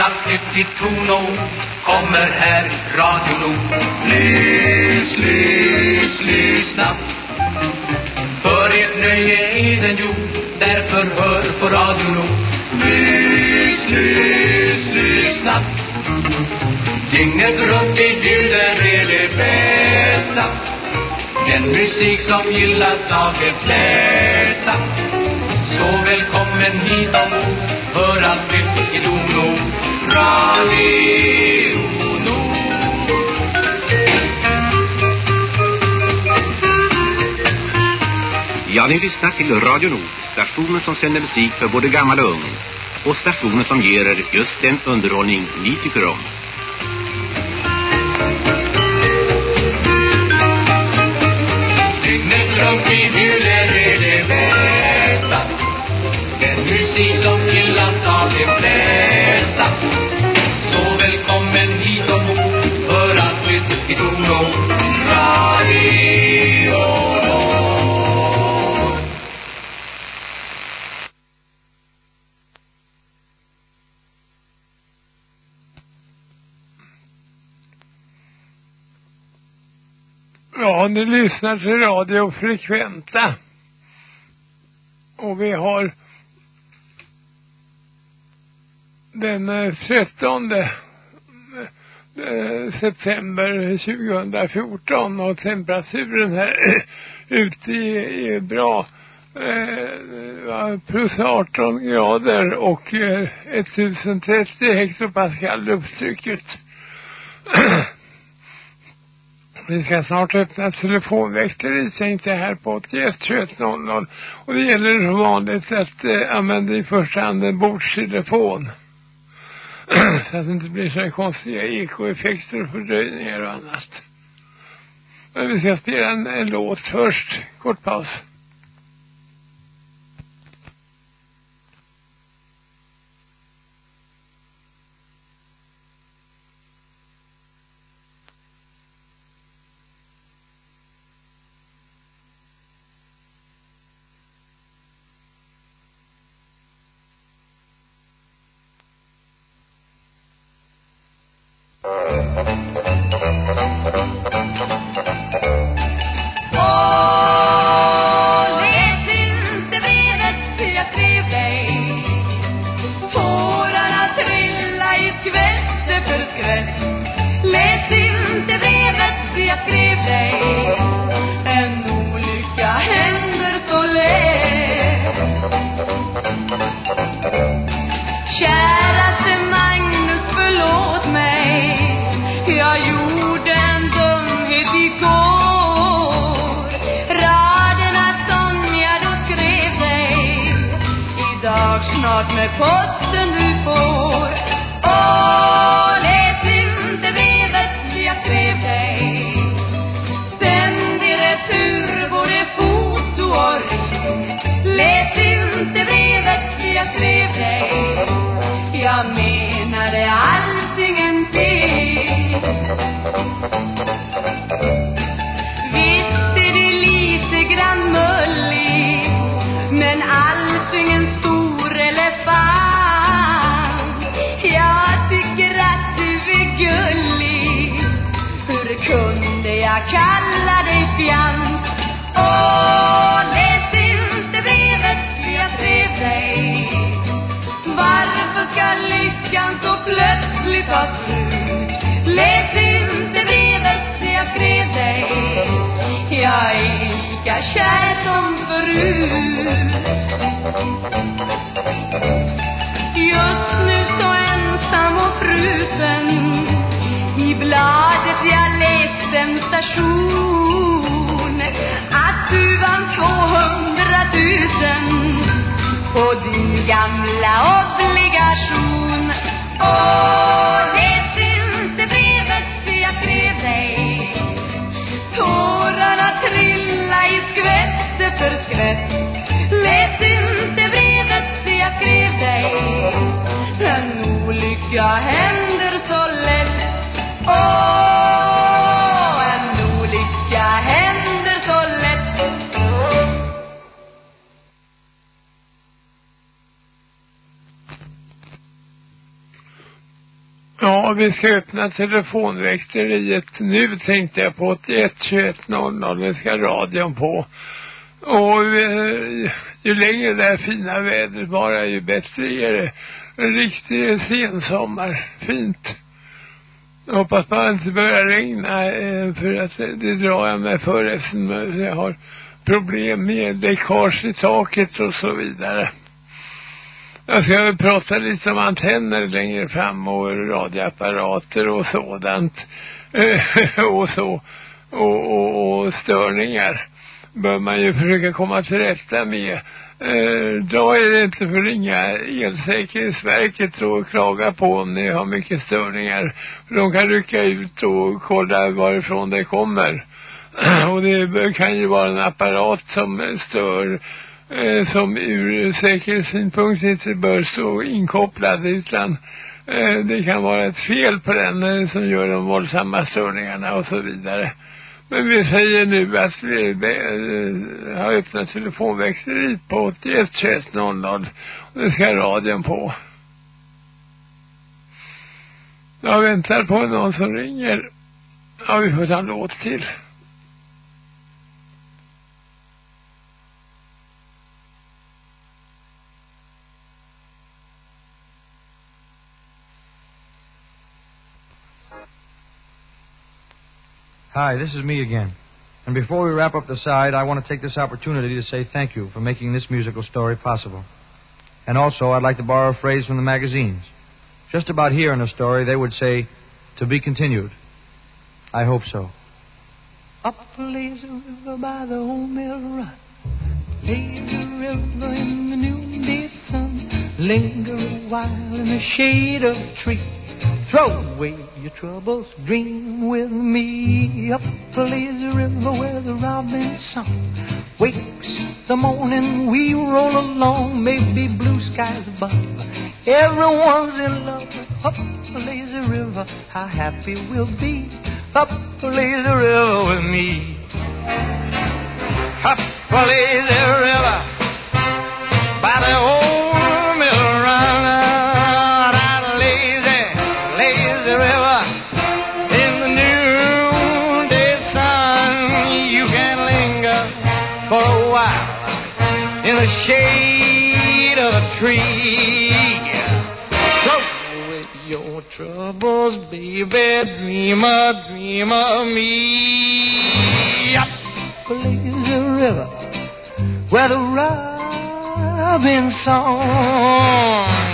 alltid till ton och kommer här i Radio Nord. Lys, lys, lyssna. För ert nöje är den gjord, därför hör på Radio Nord. Lys, lys, lyssna. Inget runt i bjuder är det bästa. Den musik som gillas av de flesta. Så välkommen hit ombord för allt nytt i Dono Ja, ni lyssnar till Radio Nord, stationen som sänder musik för både gammal och ung. Och stationen som ger er just den underhållning ni tycker om. Dygnet runt i är det bästa. Den musik som gillas av de flesta. Att Radio Ja, ni lyssnar till Radio Frekventa. Och vi har den eh, 13 Eh, september 2014 och temperaturen här ute är, är bra. Eh, plus 18 grader och eh, 1030 hektopascal lufttrycket. Vi ska snart öppna telefonväxter tänkte här på 81 2100 och det gäller som vanligt att eh, använda i första hand en bordstelefon så att det inte blir så konstiga ekoeffekter och fördröjningar och annat. Men vi ska spela en, en låt först. Kort paus. Menade allting en fel Visst är det lite grann mullig Men allting en stor elefant. Jag tycker att du är gullig. Hur kunde jag kalla dig fjant? Plötsligt ta slut? Läs inte brevet jag skrev dig. Jag är lika kär som förut. Just nu så ensam och frusen. I bladet jag läste en station. Att du vann tvåhundratusen. På din gamla obligation. Oh. Vi ska öppna telefonväxteriet nu tänkte jag på 81 21 00. Nu ska radion på. Och eh, ju längre det här fina vädret bara ju bättre är det. En riktig sensommar. Fint. Jag hoppas bara inte börjar regna eh, för att det drar jag mig för eftersom jag har problem med läckage i taket och så vidare. Jag ska väl prata lite om antenner längre fram och radioapparater och sådant. Eh, och så. Och, och, och störningar bör man ju försöka komma till rätta med. Eh, då är det inte för ringa elsäkerhetsverket och klaga på om ni har mycket störningar. De kan rycka ut och kolla varifrån det kommer. och det kan ju vara en apparat som stör Eh, som ur säkerhetssynpunkt inte bör stå inkopplad utan eh, det kan vara ett fel på den eh, som gör de våldsamma störningarna och så vidare. Men vi säger nu att vi har öppnat telefonväxteriet på 81 21 00 och det ska radion på. Jag väntar på någon som ringer. Ja, vi får ta en låt till. Hi, this is me again. And before we wrap up the side, I want to take this opportunity to say thank you for making this musical story possible. And also, I'd like to borrow a phrase from the magazines. Just about here in a story, they would say, to be continued. I hope so. Up a river by the old mill run. A river in the noonday sun. Linger a while in the shade of a tree. Throw away your troubles, dream with me. Up the river where the robin song wakes the morning. We roll along, maybe blue skies above. Everyone's in love. Up the river, how happy we'll be. Up the river with me. Up lays the river by the old mill run. That lazy, lazy river in the noonday sun. You can linger for a while in the shade of a tree. Throw away your troubles, baby. Dream a dream of me. Where the robin song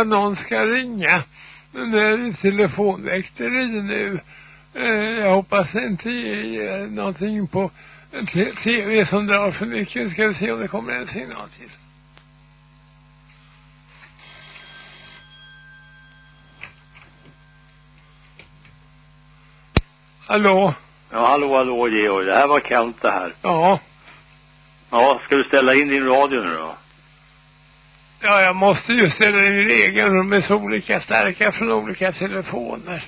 att någon ska ringa. Men det är telefonväkteri nu. Eh, jag hoppas inte ge någonting på tv som drar för mycket. Ska vi se om det kommer en signal till. Hallå? Ja, hallå, hallå Georg. Det här var Kent det här. Ja. Ja, ska du ställa in din radio nu då? Ja, jag måste ju ställa in egen rum med så olika starka från olika telefoner.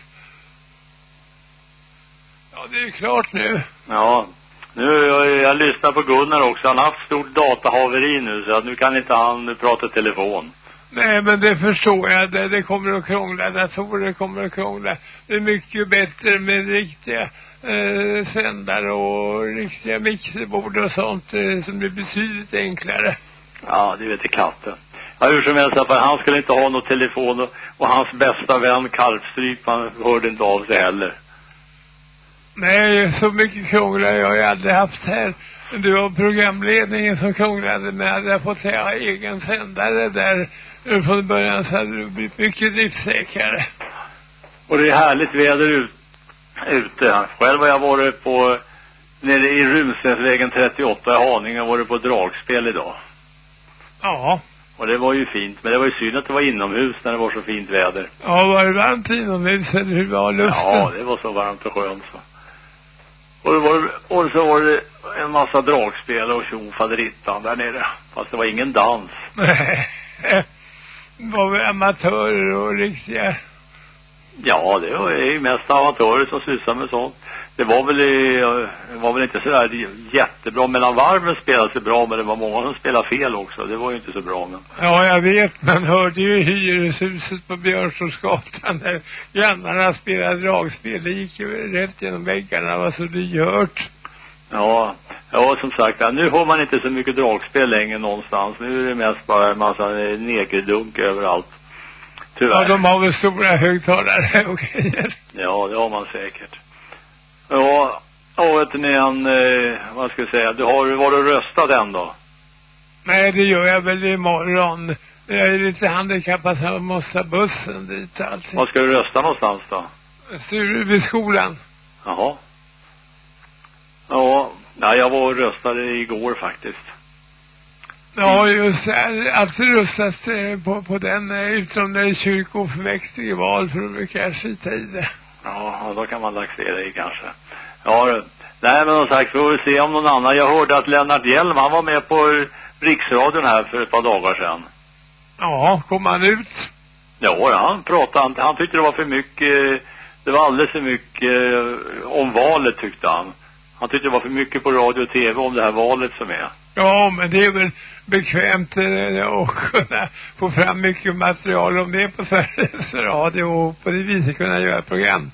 Ja, det är klart nu. Ja. Nu, jag, jag lyssnar på Gunnar också. Han har haft stort datahaveri nu så att nu kan inte han prata telefon. Nej, men det förstår jag. Det, det kommer att krångla. Datorer kommer att krångla. Det är mycket bättre med riktiga eh, sändare och riktiga mixerbord och sånt eh, som blir betydligt enklare. Ja, det vet katten. Ja, hur som helst, för han skulle inte ha någon telefon och, och hans bästa vän Kalvstryp, han hörde inte av sig heller. Nej, så mycket krångel har jag aldrig haft här. Det var programledningen som krånglade med hade jag fått ha egen sändare där från början så hade det blivit mycket driftsäkrare. Och det är härligt väder ut, ute. Själv har jag varit på, nere i Runstensvägen 38 i Haninge och varit på dragspel idag. Ja. Och det var ju fint, men det var ju synd att det var inomhus när det var så fint väder. Ja, var det varmt inomhus eller hur var luften? Ja, det var så varmt och skönt så. Och, det var, och så var det en massa dragspel och tjofaderittan där nere. Fast det var ingen dans. Nej. Det var väl amatörer och riktiga. Ja, det var ju mest amatörer som sysslar med sånt. Det var väl, det var väl inte sådär jättebra. Mellan varven spelade sig bra, men det var många som spelade fel också. Det var ju inte så bra. Men... Ja, jag vet. Man hörde ju i hyreshuset på Björnsåsgatan där grannarna spelade dragspel. Det gick ju rätt genom väggarna. Det var så lyhört. Ja, ja som sagt, nu har man inte så mycket dragspel längre någonstans. Nu är det mest bara en massa negerdunk överallt. Tyvärr. Ja, de har väl stora högtalare och grejer. Ja, det har man säkert. Ja, och vet ni en, eh, vad ska jag säga, du har var du röstat än då? Nej, det gör jag väl imorgon. Jag är lite handikappad så jag måste bussen dit allting. Var ska du rösta någonstans då? Sturebyskolan. Jaha. Ja, nej, jag var och röstade igår faktiskt. Ja, just. Alltid röstas eh, på, på den, eh, utom det är kyrkofullmäktigeval, för då brukar skita i det. Ja, då kan man laxera i kanske. Ja, du. nej men som sagt, vi får väl se om någon annan. Jag hörde att Lennart Hjelm, han var med på Riksradion här för ett par dagar sedan. Ja, kom han ut? Ja, han pratade, han, han tyckte det var för mycket, det var alldeles för mycket eh, om valet tyckte han. Han tyckte det var för mycket på radio och tv om det här valet som är. Ja, men det är väl bekvämt eh, att kunna få fram mycket material om det på Sveriges Radio och på det viset kunna göra program.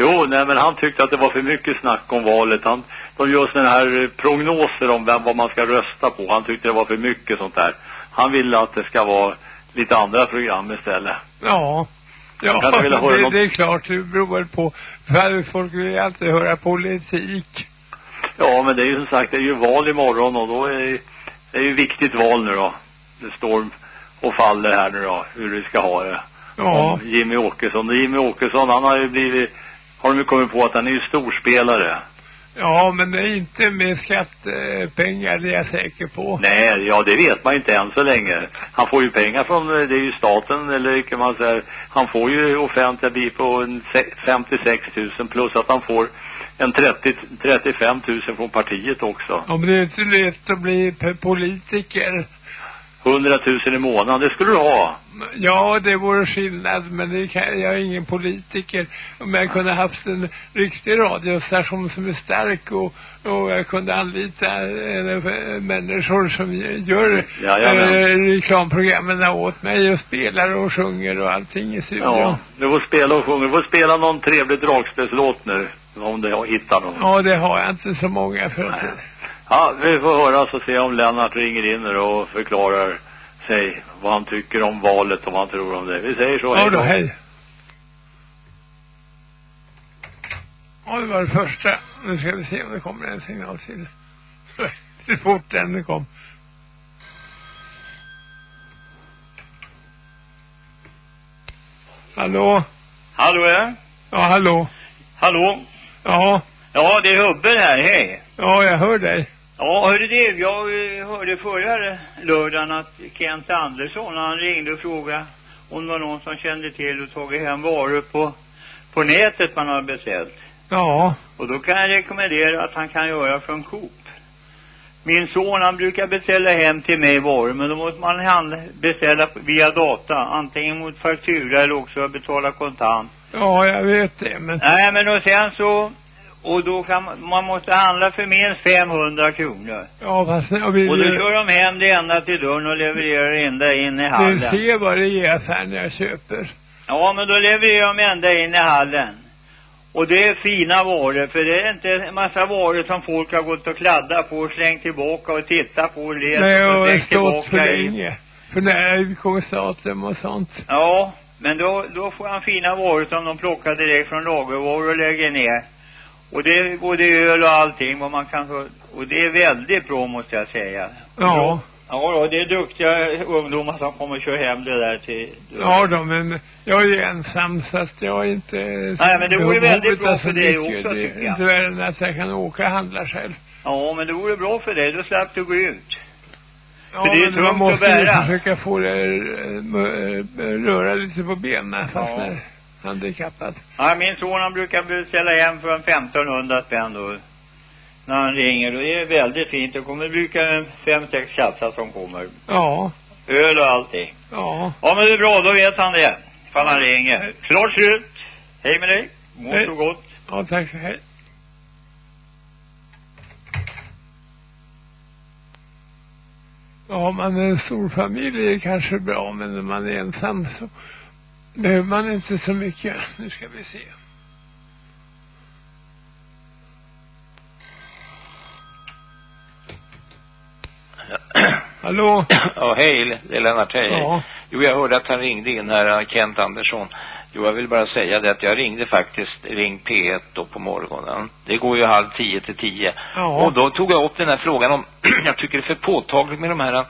Jo, nej men han tyckte att det var för mycket snack om valet. Han, de gör sådana här eh, prognoser om vem, vad man ska rösta på. Han tyckte det var för mycket sånt där. Han ville att det ska vara lite andra program istället. Ja. Ja, höra det, något- det är klart, det beror väl på. För folk vill alltid höra politik. Ja, men det är ju som sagt, det är ju val imorgon och då är det, är ju viktigt val nu då. Det står och faller här nu då, hur vi ska ha det. Ja. Om Jimmy Åkesson. Jimmy Åkesson, han har ju blivit, har de ju kommit på att han är ju storspelare. Ja, men det är inte med skattepengar, det är jag säker på. Nej, ja det vet man inte än så länge. Han får ju pengar från, eh, det är ju staten, eller kan man säga, han får ju offentliga bil på en se- 56 000 plus att han får en 30, 35 000 från partiet också. Ja, men det är inte lätt att bli politiker. 100 000 i månaden, det skulle du ha. Ja, det vore skillnad, men det kan, jag är ingen politiker. Om jag kunde haft en riktig radiostation som är stark och, och jag kunde anlita eh, människor som gör Jajamän. eh, reklamprogrammen åt mig och spelar och sjunger och allting i studion. Ja, du får spela och sjunga. Du får spela någon trevlig dragspelslåt nu. Om du hittar någon. Ja, det har jag inte så många för. Nej. Ja, vi får höra så se om Lennart ringer in och förklarar sig vad han tycker om valet och vad han tror om det. Vi säger så, Ja då, hej. Ja, det var det första. Nu ska vi se om det kommer en signal till. Så fort den kom. Hallå? Hallå ja? Ja, hallå? Hallå? Ja, Ja, det är Hubbe här, hej. ja, jag hör dig. Ja, hörde det, jag eh, hörde förra lördagen att Kent Andersson, han ringde och frågade om det var någon som kände till och tagit hem varor på, på nätet man har beställt. Ja, Och då kan jag rekommendera att han kan göra från Coop. Min son han brukar beställa hem till mig varor men då måste man beställa via data. Antingen mot faktura eller också betala kontant. Ja, jag vet det, men... Nej men och sen så och då kan man, man måste handla för minst 500 kronor. Ja, fast jag vill Och då kör de hem det ända till dörren och levererar ända in i hallen. Du ser vad det är i affären jag köper. Ja, men då levererar de ända in i hallen. Och det är fina varor, för det är inte en massa varor som folk har gått och kladdat på och slängt tillbaka och tittat på och läst Nej, och slängt för tillbaka i. länge. För när kommer staten och sånt. Ja, men då, då får han fina varor som de plockar direkt från lagervaror och lägger ner. Och det är både öl och allting vad man kan få. Och det är väldigt bra måste jag säga. Ja. Ja det är duktiga ungdomar som kommer och kör hem det där till... Ja då, men jag är ju ensam så att jag är inte... Nej, men det vore väldigt bra för dig också, Det tycker jag. inte värre än att jag kan åka och handla själv. Ja, men det vore bra för dig. Då slapp du gå ut. Ja, För det är men man tungt måste att bära. ju försöka få det eh, röra lite på benen Ja. när handikappad. Ja, min son han brukar beställa hem för en 1500 spänn då. När han ringer. Och det är väldigt fint. Det kommer brukar en fem, sex kassar som kommer. Ja, Öl och allting. ja. Ja, men det är bra. Då vet han det. Ifall han ringer. Klart slut. Hej med dig. Må så gott. Ja, tack så hej. Ja, om man är en stor familj är det kanske bra, men när man är ensam så behöver man inte så mycket. Nu ska vi se. Hallå? Ja, hej, det är Lennart, hej. Ja. Jo, jag hörde att han ringde in här, Kent Andersson. Jo, jag vill bara säga det att jag ringde faktiskt Ring P1 då på morgonen. Det går ju halv tio till tio. Ja. Och då tog jag upp den här frågan om, jag tycker det är för påtagligt med de här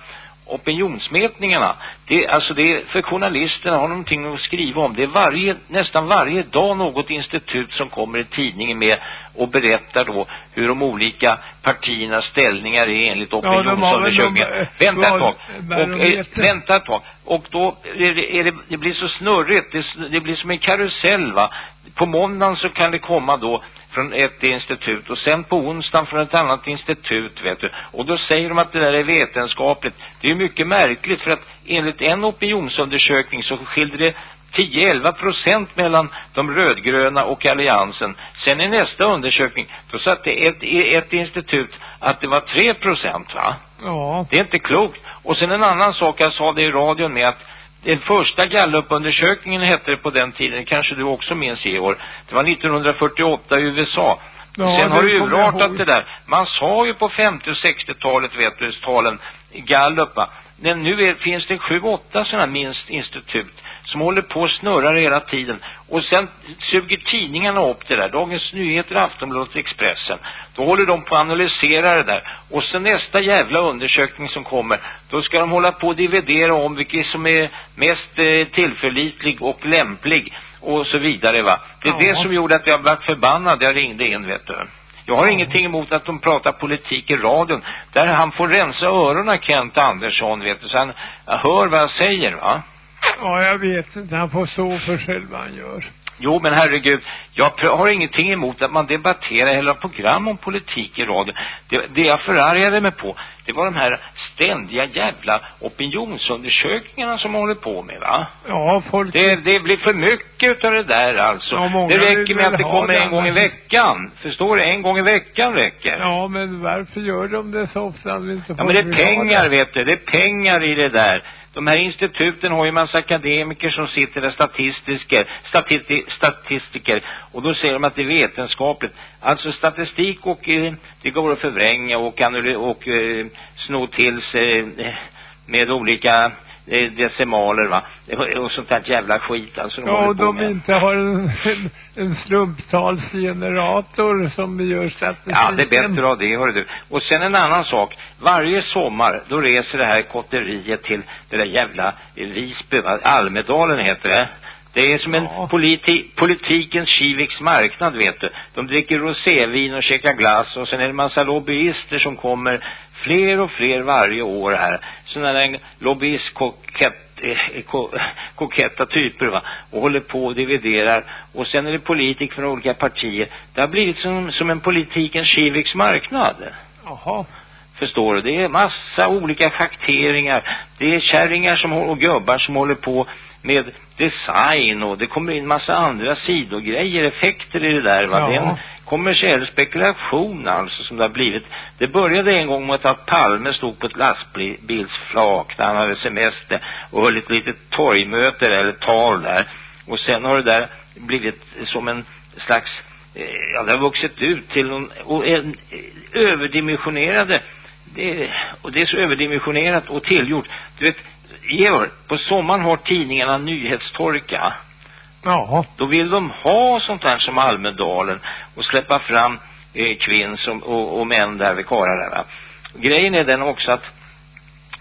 opinionsmätningarna. Det, alltså det är, för journalisterna har någonting att skriva om. Det är varje, nästan varje dag något institut som kommer i tidningen med och berättar då hur de olika partiernas ställningar är enligt de har väl opinionsundersökningar. någon, eh, Vänta ett tag. Och, barometer. vänta ett tag. Och då är det, är det, det blir så snurrigt. Det, det blir som en karusell va. På måndagen så kan det komma då från ett institut och sen på onsdagen från ett annat institut vet du. Och då säger de att det där är vetenskapligt. Det är mycket märkligt för att enligt en opinionsundersökning så skilde det 10-11 procent mellan de rödgröna och alliansen. Sen i nästa undersökning, då satte ett, ett institut att det var 3 procent va? Ja. Det är inte klokt. Och sen en annan sak, jag sa det i radion med att den första gallupundersökningen hette det på den tiden, kanske du också minns i år. Det var 1948 i USA. Ja, Sen har det urartat det där. Man sa ju på 50 och 60-talet, vet du, talen, gallup va. Men nu är, finns det sju, åtta sådana minst institut som håller på och snurrar hela tiden. Och sen suger tidningarna upp det där. Dagens Nyheter, Aftonbladet, Expressen. Då håller de på att analysera det där. Och sen nästa jävla undersökning som kommer, då ska de hålla på och dividera om vilket som är mest eh, tillförlitlig och lämplig och så vidare va. Det är Ja. det som gjorde att jag blev förbannad. Jag ringde in vet du. Jag har ingenting emot att de pratar politik i radion. Där han får rensa öronen Kent Andersson vet du. Så han hör vad jag säger va. Ja, jag vet inte. Han får stå för själv vad han gör. Jo, men herregud, jag har ingenting emot att man debatterar hela program om politik i radio. Det, det jag förargade mig på, det var de här ständiga jävla opinionsundersökningarna som man håller på med, va? Ja, folk... Det, det blir för mycket utav det där alltså. Ja, det räcker med att det kommer en gång i veckan. Förstår du? En gång i veckan räcker. Ja, men varför gör de det så ofta? inte Ja, men det är pengar, vet du. Det är pengar i det där. De här instituten har ju en massa akademiker som sitter där, statistiker, statisti statistiker. Och då säger de att det är vetenskapligt. Alltså statistik och eh, det går att förvränga och, annulle- och eh, sno till sig eh, med olika eh, decimaler va. Och sånt där jävla skit alltså. De Ja, och de med. inte har en, en, en slumptalsgenerator som gör statistiken. Ja, det är bättre ha det, hör du. Och sen en annan sak. Varje sommar, då reser det här kotteriet till det där jävla Visby, va? Almedalen heter det. Det är som en Ja. politi politikens Kiviks marknad, vet du. De dricker rosévin och käkar glass och sen är det en massa lobbyister som kommer fler och fler varje år här. Sådana där lobbyistkokett eh, ko, koketta typer va och håller på och dividerar och sen är det politiker från olika partier det har blivit som, som en politikens Kiviks marknad Jaha. Förstår du? Det är massa olika schakteringar. Det är kärringar som, och gubbar som håller på med design och det kommer in massa andra sidogrejer, effekter i det där va. Det är en Ja kommersiell spekulation alltså som det har blivit. Det började en gång med att Palme stod på ett lastbilsflak när han hade semester och höll ett litet torgmöte eller tal där. Och sen har det där blivit som en slags, eh, ja det har vuxit ut till någon, och en, eh, överdimensionerade, det, och det är så överdimensionerat och tillgjort. Du vet, Georg, på sommaren har tidningarna nyhetstorka. Ja. Då vill de ha sånt här som Almedalen och släppa fram eh, kvinns och, och, och män där vid karlar där va. Grejen är den också att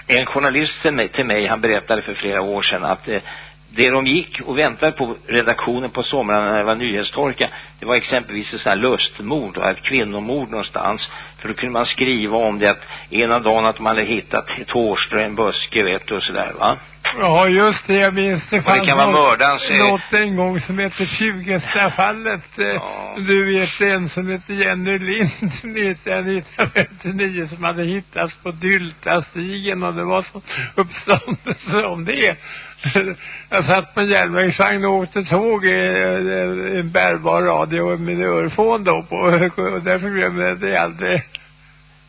en journalist till mig, till mig han berättade för flera år sedan att eh, det de gick och väntade på redaktionen på somrarna när det var nyhetstorka det var exempelvis ett sånt här lustmord och ett kvinnomord någonstans för då kunde man skriva om det att ena dagen att man hade hittat ett hårstrå i en buske vet du och sådär va Ja, just det. Jag minns det. och det kan vara mördarens eh, något en gång som heter Tjugestafallet. Eh, Du vet en som heter Jenny Lind 1959 som hade hittats på Dyltastigen och det var så uppståndelse om det. Jag satt på en järnvägsvagn och åkte tåg i en bärbar radio med örfon då på, och därför glömde jag det aldrig.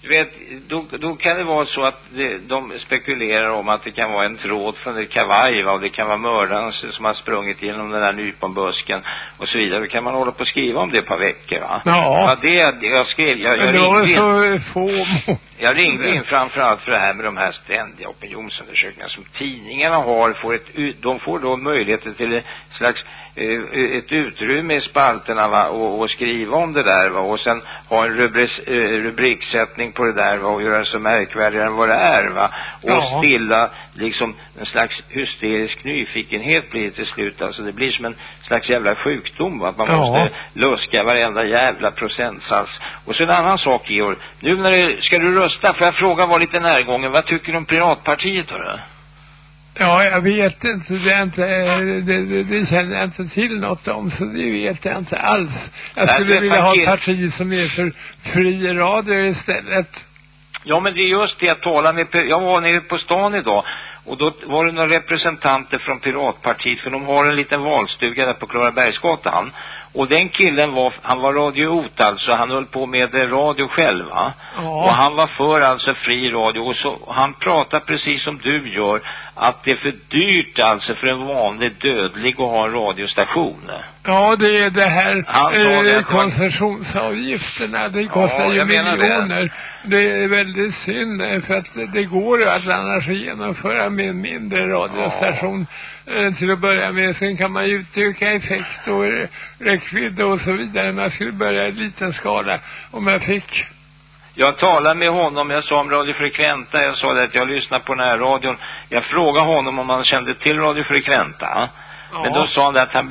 Du vet, då, då kan det vara så att det, de spekulerar om att det kan vara en tråd från ett kavaj va? och det kan vara mördaren som har sprungit genom den där nyponbusken och så vidare. Då kan man hålla på och skriva om det ett par veckor va? Ja. Ja, det, det jag skrev, jag, jag ringde in, få jag ringde in framförallt för det här med de här ständiga opinionsundersökningarna som tidningarna har, får ett, de får då möjligheter till slags eh, ett utrymme i spalterna va, och, och skriva om det där va, och sen ha en rubris, eh, rubriksättning på det där va, och göra det så märkvärdigare än vad det är va, och Ja. stilla liksom en slags hysterisk nyfikenhet blir det till slut, alltså det blir som en slags jävla sjukdom va, att man Ja. måste luska varenda jävla procentsats. Och så en annan sak Georg, nu när det, ska du rösta, får jag fråga, var lite närgången, vad tycker du om Piratpartiet hörru? Ja, jag vet inte. Det, är inte, det, det, det känner jag inte till något om, så det vet jag inte alls. Jag skulle vilja ha ett parti som är för fri radio istället. Ja, men det är just det jag talar med. Jag var nere på stan idag och då var det några representanter från Piratpartiet för de har en liten valstuga där på Klarabergsgatan. Och den killen var, han var radiot alltså, han höll på med radio själv va? Ja. Och han var för alltså fri radio och så, han pratar precis som du gör att det är för dyrt alltså för en vanlig dödlig att ha en radiostation. Ja, det är det här Han sa det eh, koncessionsavgifterna. Det kostar Ja, ju menar det. miljoner. Det. är väldigt synd eh, för att det går ju att annars genomföra med en mindre radiostation eh, Eh, till att börja med. Sen kan man ju utöka effekt och räckvidd och så vidare. Man skulle börja i liten skala om jag fick. Jag talade med honom, jag sa om radiofrekventa, jag sa det att jag lyssnar på närradion. Jag frågade honom om han kände till radiofrekventa. Men då sa han att han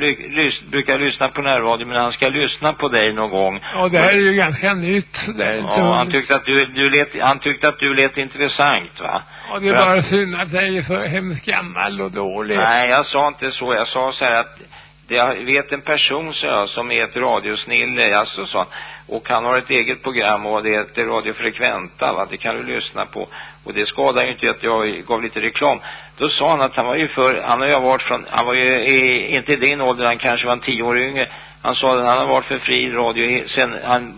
brukar lyssna på närradion men han ska lyssna på dig någon gång. Ja, det här är ju ganska nytt. Det Ja, han tyckte att du, du lät, han tyckte att du lät intressant va? ja, det är bara synd att jag är så hemskt gammal och dålig. Nej, jag sa inte så. Jag sa så här att jag vet en person så jag, som är ett radiosnille, alltså så. Och han har ett eget program och det heter Radio Frekventa va, det kan du lyssna på. Och det skadar ju inte att jag gav lite reklam. Då sa han att han var ju för, han har ju varit från, han var ju i, inte i din ålder, han kanske var en tio år yngre. Han sa att han har varit för fri radio sen han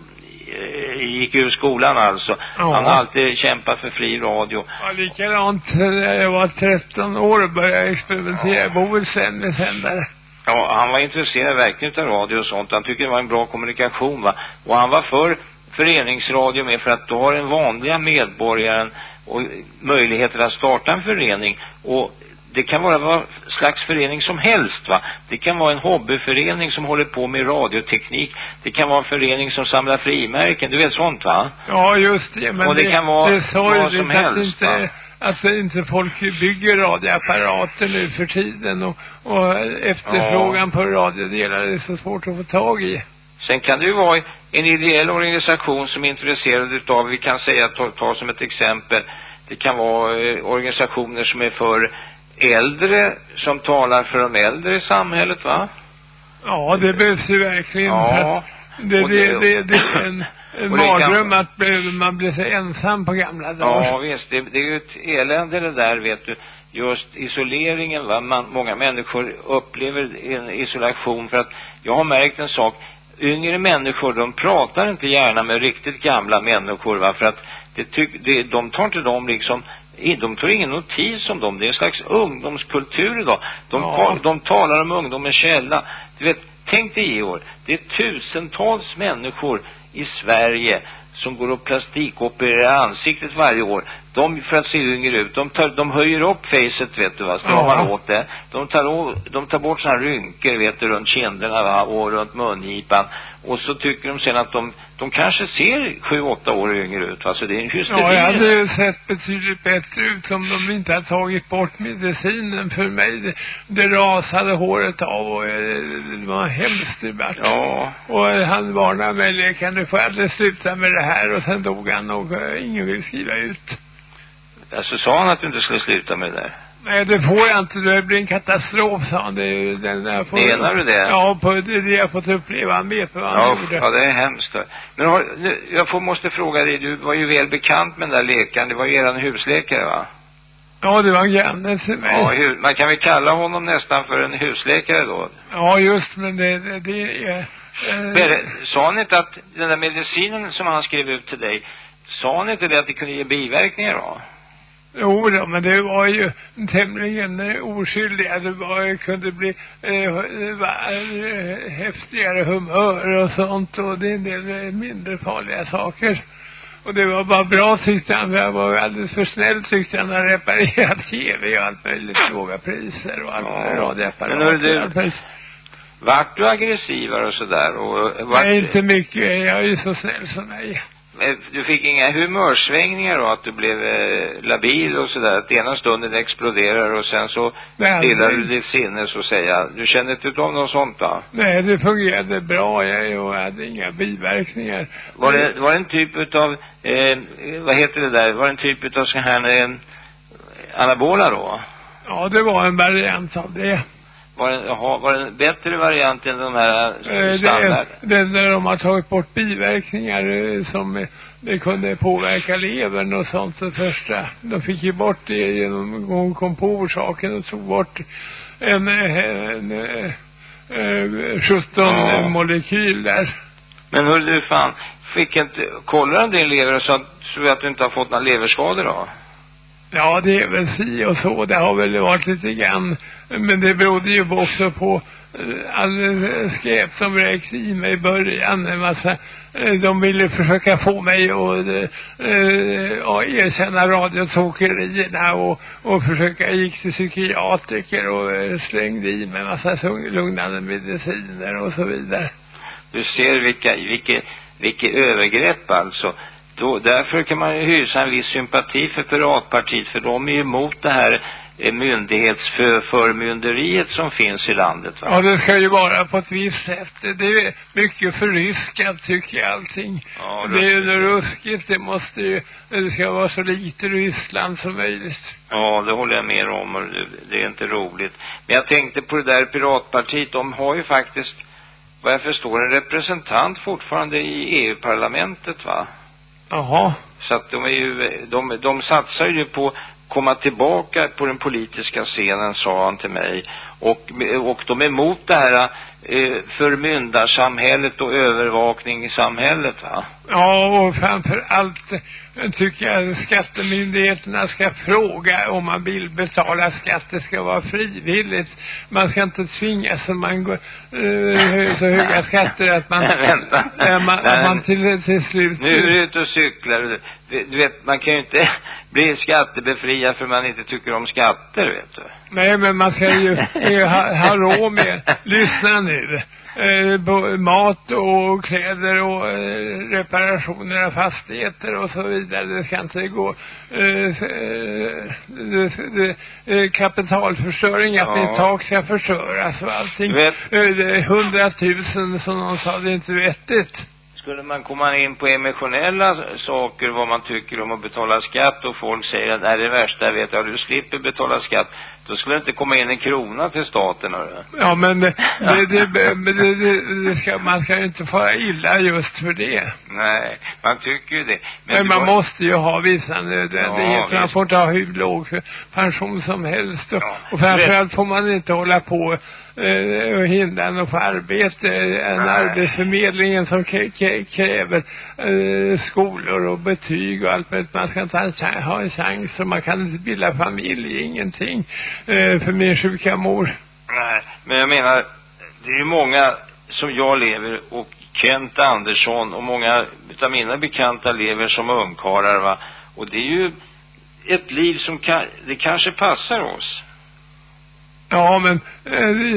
eh, gick ur skolan alltså. Ja. Han har alltid kämpat för fri radio. Ja, likadant när jag var 13 år och började experimentera i Bohuslän med sändare. Ja, han var intresserad verkligen av radio och sånt. Han tycker det var en bra kommunikation va. Och han var för föreningsradio med för att då har den vanliga medborgaren och möjligheter att starta en förening. Och det kan vara vad slags förening som helst va. Det kan vara en hobbyförening som håller på med radioteknik. Det kan vara en förening som samlar frimärken. Du vet sånt va? Ja, just det. Men Och det kan vara det vad som att helst, va? inte, att inte folk bygger radioapparater nu för tiden och, och efterfrågan på radiodelar är så svårt att få tag i. Sen kan det ju vara en ideell organisation som är intresserad utav, vi kan säga, ta, ta som ett exempel, det kan vara eh, organisationer som är för äldre, som talar för de äldre i samhället va? Ja, det behövs ju verkligen. Ja. Det, det, det- det, är en, det kan- mardröm att man blir så ensam på gamla dagar. Ja, visst. Det, det är ju ett elände det där, vet du. Just isoleringen, va. Man, många människor upplever en isolation för att jag har märkt en sak. Yngre människor, de pratar inte gärna med riktigt gamla människor, va. För att det tyck, det, de tar inte dem liksom de tar ingen notis om dem. Det är en slags ungdomskultur idag. De, Ja. de talar om ungdomens källa. Du vet, tänk dig Georg, det är tusentals människor i Sverige som går och plastikopererar ansiktet varje år. De, för att se yngre ut, de, tar, de höjer upp facet vet du va, stramar Ja. åt det. De tar, de tar bort sådana rynkor vet du, runt kinderna va, och runt mungipan. Och så tycker de sen att de, de kanske ser sju, åtta år yngre ut va, så det är en hysteri. Ja, jag hade sett betydligt bättre ut om de inte hade tagit bort medicinen för mig. Det, det rasade håret av och eh, det var hemskt det vart. Ja. Och eh, han varnade mig, läkaren, du får aldrig sluta med det här. Och sen dog han och eh, ingen vill skriva ut. Alltså sa han att du inte skulle sluta med det där? Nej, det får jag inte. Det blir en katastrof, sa han. Det den där får... Menar du det? Ja, på det, det jag fått uppleva. Han vet vad han Ja, gjorde. ja, det är hemskt. Men har, nu, jag får, måste fråga dig, du var ju väl bekant med den där läkaren. Det var ju eran husläkare va? Ja, det var en granne till mig. Ja, hu, man kan väl kalla honom nästan för en husläkare då? Ja, just, men det, det, det är... Eh, sa han inte att den där medicinen som han skrev ut till dig, sa han inte det att det kunde ge biverkningar då? Jo då, men det var ju tämligen eh, oskyldiga. Det var, det kunde bli eh, var, eh, häftigare humör och sånt och det är en del eh, mindre farliga saker. Och det var bara bra tyckte han, för jag var alldeles för snäll tyckte han. Han reparerat tv och allt möjligt, låga priser och allt Ja. radioapparater. Men du. Vart du aggressivare och sådär? Och vart, Nej, inte mycket. Jag är ju så snäll som mig. Eh, Du fick inga humörsvängningar då, att du blev eh, labil och sådär, att ena stunden exploderar och sen så stillar du ditt sinne så att säga. Du känner inte av något sånt va? Nej, det fungerade bra. Jag, jag hade inga biverkningar. Var det, var det en typ utav, eh, vad heter det där, var det en typ utav så här eh, anabola då? Ja, det var en variant av det. Var det, jaha, var det en bättre variant än de här Eh, eh, standard? det, där de har tagit bort biverkningar eh, som eh, det kunde påverka levern och sånt det första. De fick ju bort det genom hon kom på orsaken och tog bort en, en, eh, eh, 17 Ja. molekyl där. Men hur du fan, fick inte, kollar han din lever så att, så att du inte har fått några leverskador då? Ja, det är väl si och så. Det har väl varit lite grann. Men det berodde ju också på eh, all skräp som räcks i mig i början. En massa, eh, de ville försöka få mig att eh, erkänna radiotokerierna och, och försöka, gick till psykiatriker och eh, slängde i mig en massa sung- lugnande mediciner och så vidare. Du ser vilka, vilka, vilka övergrepp alltså. Då, därför kan man ju hysa en viss sympati för Piratpartiet, för de är ju emot det här eh, myndighetsförmynderiet som finns i landet va? Ja, det ska ju vara på ett visst sätt. Det är mycket förryskat tycker jag allting. Ja, det är ju ruskigt. Det måste ju, det ska vara så lite Ryssland som möjligt. Ja, det håller jag med om det är inte roligt. Men jag tänkte på det där Piratpartiet, de har ju faktiskt, vad jag förstår, en representant fortfarande i EU-parlamentet va? Jaha. Så att de är ju, de, de satsar ju på att komma tillbaka på den politiska scenen, sa han till mig. Och, och de är emot det här eh, förmyndarsamhället och övervakningssamhället va? Ja, och framför allt eh, tycker jag att skattemyndigheterna ska fråga om man vill betala skatt. Det ska vara frivilligt. Man ska inte tvingas så man går, eh, så höga skatter att man, Vänta. eh, man, man till, till slut... Nu är du ute och cyklar. Du, du vet, man kan ju inte bli skattebefriad för man inte tycker om skatter, vet du. Nej, men man ska ju eh, ha, ha råd med, lyssna nu, eh, mat och kläder och eh, reparationer av fastigheter och så vidare. Det ska inte gå eh, eh, det, det, eh, kapitalförstöring, att Ja. mitt tak ska förstöras och allting. Vet- Eh, det är Hundratusen som de sa, det är inte vettigt. Skulle man komma in på emotionella saker, vad man tycker om att betala skatt och folk säger att det är det värsta jag vet, ja du slipper betala skatt. Då skulle det inte komma in en krona till staten, hörru. Ja, men det, det, det, det, det, ska, man ska ju inte fara illa just för det. Nej, man tycker ju det. Men, du man har- måste ju ha vissa nödvändigheter. man visst. får inte ha hur låg pension som helst. Och, Ja, och framförallt får man inte hålla på eh, och hindra en att få arbete. En Nej. arbetsförmedlingen som kräver eh, skolor och betyg och allt möjligt. Man ska inte ha ha en chans och man kan inte bilda familj, ingenting. Eh, för min sjuka mor. Nej, men jag menar, det är många som jag lever och Kent Andersson och många utav mina bekanta lever som ungkarlar va. Och det är ju ett liv som kan, det kanske passar oss. Ja, men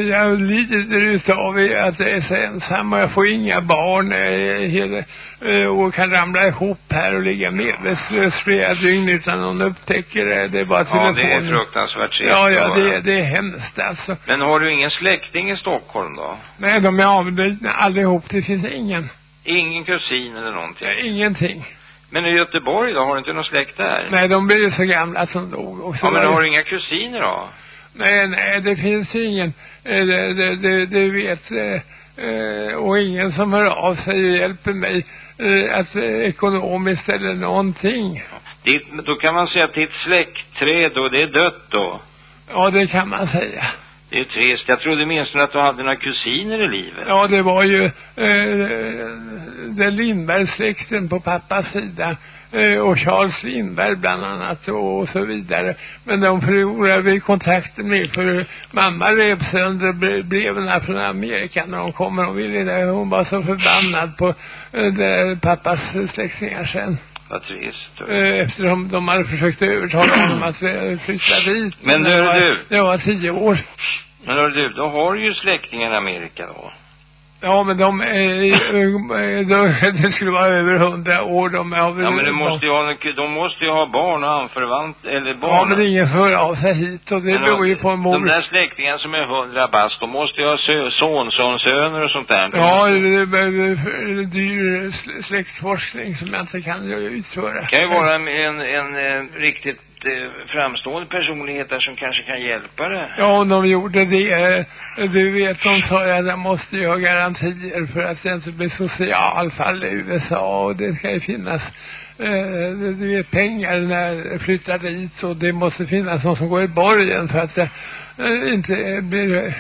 jag lider utav att jag är så ensam och jag får inga barn eh, eh, och kan ramla ihop här och ligga medvetslös flera dygn utan någon upptäcker det. Det är bara Ja, det är telefonen. fruktansvärt segt Ja, ja, att det, det är hemskt alltså. Men har du ingen släkting i Stockholm då? Nej, de är avlidna allihop. Det finns ingen. Ingen kusin eller någonting? Eh, Ingenting. Men i Göteborg då, har du inte någon släkt där? Nej, de blir ju så gamla som dog. Och så Ja, men har du inga kusiner då? Nej, nej, det finns ingen. Eh, Det, det, det, det vet. eh, eh, Och ingen som hör av sig och hjälper mig att ekonomiskt eller någonting. Ditt, då kan man säga att ditt släktträd då, det är dött då. Ja, det kan man säga. Det är trist. Jag trodde minst att du hade några kusiner i livet. Ja, det var ju eh, den Lindberg-släkten på pappas sida. Eh, och Charles Lindberg bland annat och, så vidare. Men de förlorade vi kontakten med för mamma rev sönder bre- breven från Amerika när de kommer. Hon ville hon var så förbannad på eh, det, pappas släktingar sen. Vad trist. Eh, eftersom de hade försökt övertala honom att flytta dit. Men jag var- du. Jag var tio år. Men hör du, då har ju släktingar i Amerika då. Ja, men de, eh, eh, de, det skulle vara över hundra år. De har väl- Ja, men du måste ju ha, de måste ju ha barn och anförvant, eller barn. Ja, men det är ingen hör av sig hit och det Men beror ju på en mor. De där släktingarna som är hundra bast, de måste ju ha sö- son, sonsöner och sånt där. De Ja, det är är dyr sl- släktforskning som jag inte kan utföra. Det kan ju vara en, en, en, eh, eh, framstående personlighet där som kanske kan hjälpa dig. Ja, de gjorde det. eh, Du vet, de sa att jag måste ju ha garantier för att det inte blir socialfall i USA och det ska ju finnas eh, du vet, pengar när jag flyttar dit och det måste finnas någon som går i borgen för att det eh, inte blir